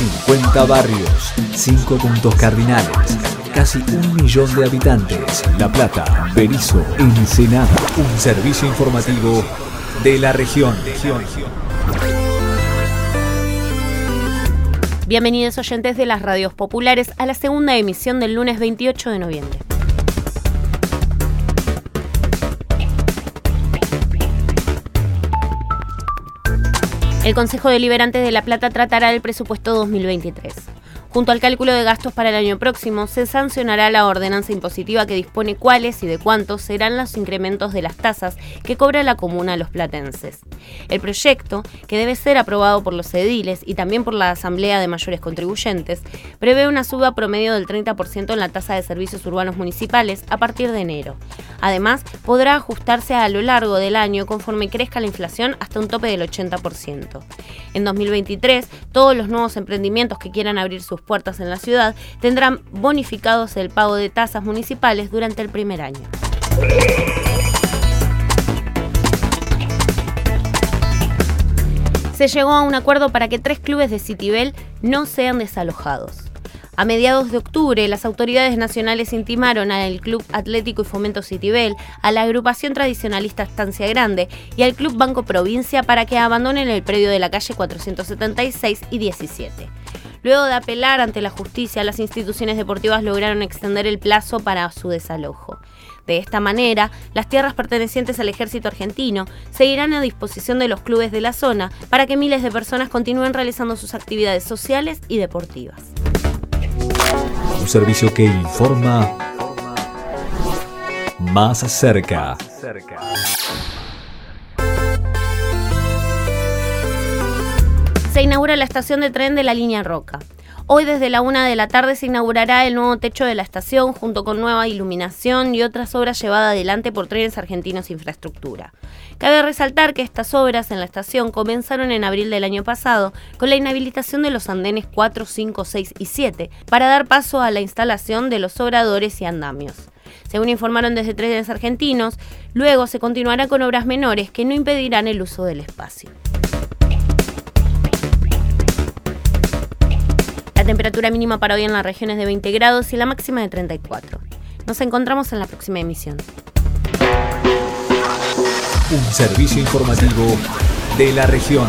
50 barrios, 5 puntos cardinales, casi un millón de habitantes. La Plata, Berizo, Ensenada. Un servicio informativo de la región. Bienvenidos oyentes de las radios populares a la segunda emisión del lunes 28 de noviembre. El Consejo Deliberante de La Plata tratará el presupuesto 2023. Junto al cálculo de gastos para el año próximo, se sancionará la ordenanza impositiva que dispone cuáles y de cuántos serán los incrementos de las tasas que cobra la comuna a los platenses. El proyecto, que debe ser aprobado por los ediles y también por la Asamblea de Mayores Contribuyentes, prevé una suba promedio del 30% en la tasa de servicios urbanos municipales a partir de enero. Además, podrá ajustarse a lo largo del año conforme crezca la inflación hasta un tope del 80%. En 2023, todos los nuevos emprendimientos que quieran abrir sus puertas en la ciudad tendrán bonificados el pago de tasas municipales durante el primer año. Se llegó a un acuerdo para que tres clubes de Citibel no sean desalojados. A mediados de octubre, las autoridades nacionales intimaron al Club Atlético y Fomento Citibel, a la agrupación tradicionalista Estancia Grande y al Club Banco Provincia para que abandonen el predio de la calle 476 y 17. Luego de apelar ante la justicia, las instituciones deportivas lograron extender el plazo para su desalojo. De esta manera, las tierras pertenecientes al ejército argentino seguirán a disposición de los clubes de la zona para que miles de personas continúen realizando sus actividades sociales y deportivas. Un servicio que informa más cerca. se inaugura la estación de tren de la línea Roca. Hoy desde la una de la tarde se inaugurará el nuevo techo de la estación junto con nueva iluminación y otras obras llevadas adelante por Trenes Argentinos Infraestructura. Cabe resaltar que estas obras en la estación comenzaron en abril del año pasado con la inhabilitación de los andenes 4, 5, 6 y 7 para dar paso a la instalación de los obradores y andamios. Según informaron desde Trenes Argentinos, luego se continuará con obras menores que no impedirán el uso del espacio. Temperatura mínima para hoy en la región es de 20 grados y la máxima de 34. Nos encontramos en la próxima emisión. Un servicio informativo de la región.